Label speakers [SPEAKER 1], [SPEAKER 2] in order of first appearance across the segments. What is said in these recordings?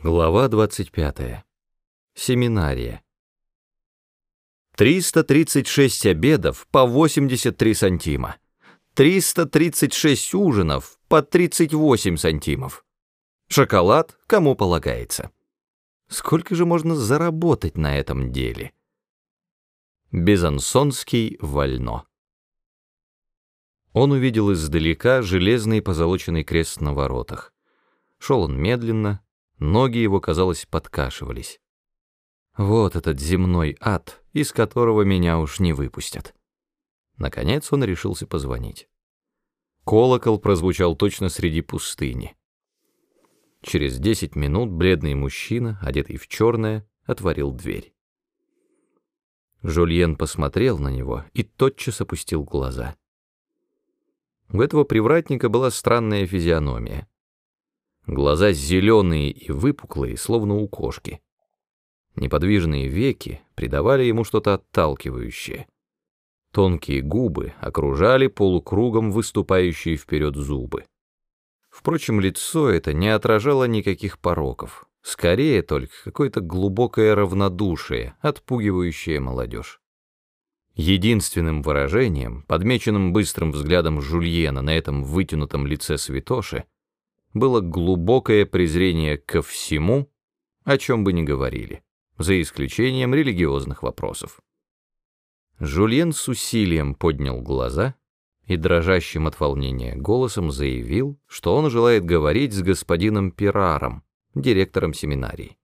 [SPEAKER 1] Глава 25. Семинария. 336 обедов по 83 сантима. 336 ужинов по 38 сантимов. Шоколад кому полагается. Сколько же можно заработать на этом деле? Безансонский вольно. Он увидел издалека железный позолоченный крест на воротах. Шел он медленно, Ноги его, казалось, подкашивались. Вот этот земной ад, из которого меня уж не выпустят. Наконец он решился позвонить. Колокол прозвучал точно среди пустыни. Через десять минут бледный мужчина, одетый в черное, отворил дверь. Жульен посмотрел на него и тотчас опустил глаза. У этого привратника была странная физиономия. Глаза зеленые и выпуклые, словно у кошки. Неподвижные веки придавали ему что-то отталкивающее. Тонкие губы окружали полукругом выступающие вперед зубы. Впрочем, лицо это не отражало никаких пороков, скорее только какое-то глубокое равнодушие, отпугивающее молодежь. Единственным выражением, подмеченным быстрым взглядом Жульена на этом вытянутом лице святоши, было глубокое презрение ко всему, о чем бы ни говорили, за исключением религиозных вопросов. Жульен с усилием поднял глаза и дрожащим от волнения голосом заявил, что он желает говорить с господином Пираром, директором семинарии.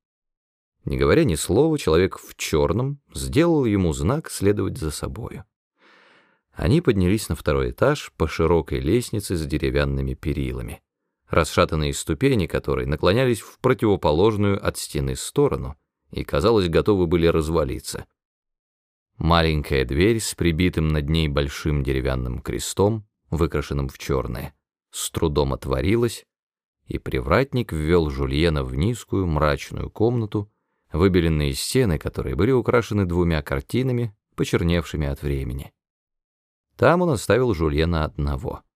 [SPEAKER 1] Не говоря ни слова, человек в черном сделал ему знак следовать за собою. Они поднялись на второй этаж по широкой лестнице с деревянными перилами расшатанные ступени которой наклонялись в противоположную от стены сторону и, казалось, готовы были развалиться. Маленькая дверь с прибитым над ней большим деревянным крестом, выкрашенным в черное, с трудом отворилась, и привратник ввел Жульена в низкую мрачную комнату, выбеленные стены которые были украшены двумя картинами, почерневшими от времени. Там он оставил Жульена одного —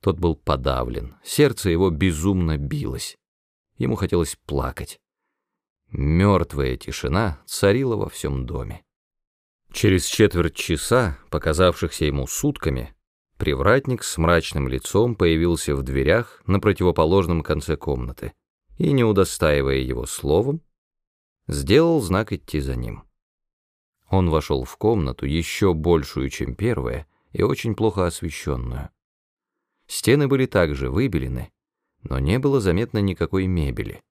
[SPEAKER 1] тот был подавлен, сердце его безумно билось. Ему хотелось плакать. Мертвая тишина царила во всем доме. Через четверть часа, показавшихся ему сутками, привратник с мрачным лицом появился в дверях на противоположном конце комнаты и, не удостаивая его словом, сделал знак идти за ним. Он вошел в комнату еще большую, чем первая, и очень плохо освещенную. Стены были также выбелены, но не было заметно никакой мебели.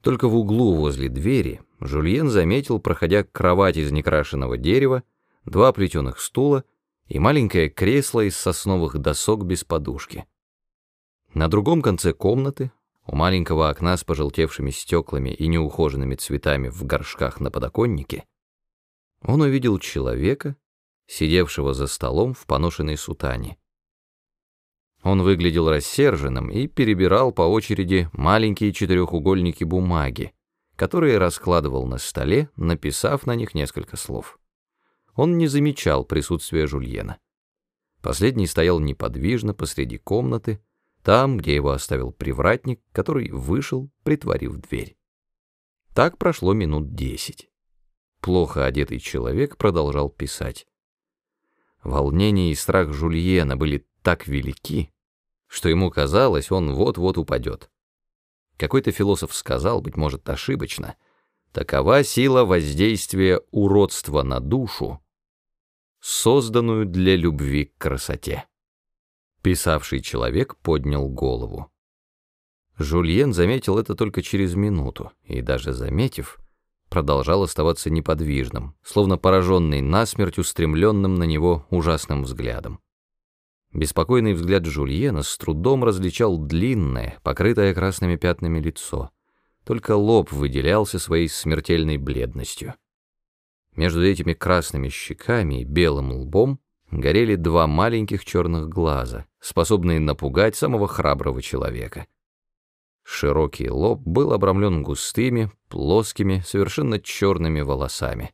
[SPEAKER 1] Только в углу возле двери Жульен заметил, проходя кровать из некрашенного дерева, два плетеных стула и маленькое кресло из сосновых досок без подушки. На другом конце комнаты, у маленького окна с пожелтевшими стеклами и неухоженными цветами в горшках на подоконнике, он увидел человека, сидевшего за столом в поношенной сутане. Он выглядел рассерженным и перебирал по очереди маленькие четырехугольники бумаги, которые раскладывал на столе, написав на них несколько слов. Он не замечал присутствия Жульена. Последний стоял неподвижно посреди комнаты, там, где его оставил привратник, который вышел, притворив дверь. Так прошло минут десять. Плохо одетый человек продолжал писать. Волнение и страх Жульена были так велики, что ему казалось, он вот-вот упадет. Какой-то философ сказал, быть может, ошибочно, такова сила воздействия уродства на душу, созданную для любви к красоте. Писавший человек поднял голову. Жульен заметил это только через минуту, и даже заметив, продолжал оставаться неподвижным, словно пораженный насмерть устремленным на него ужасным взглядом. Беспокойный взгляд Жульена с трудом различал длинное, покрытое красными пятнами лицо. Только лоб выделялся своей смертельной бледностью. Между этими красными щеками и белым лбом горели два маленьких черных глаза, способные напугать самого храброго человека. Широкий лоб был обрамлен густыми, плоскими, совершенно черными волосами.